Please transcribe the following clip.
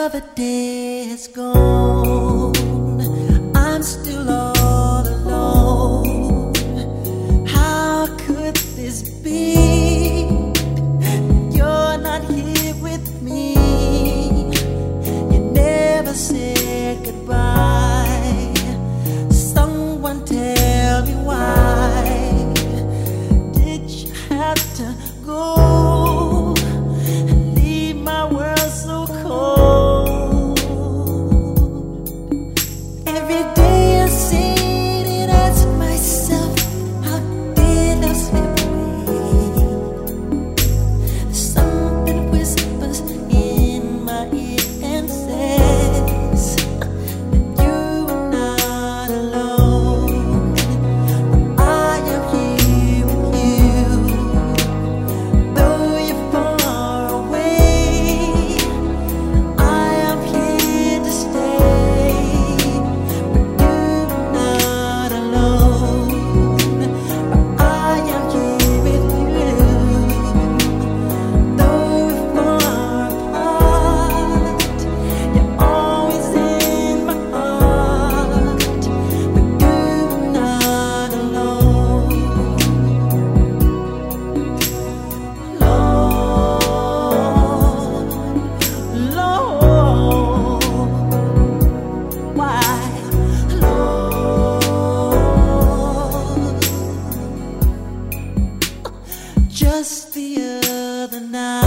Another day is gone. night.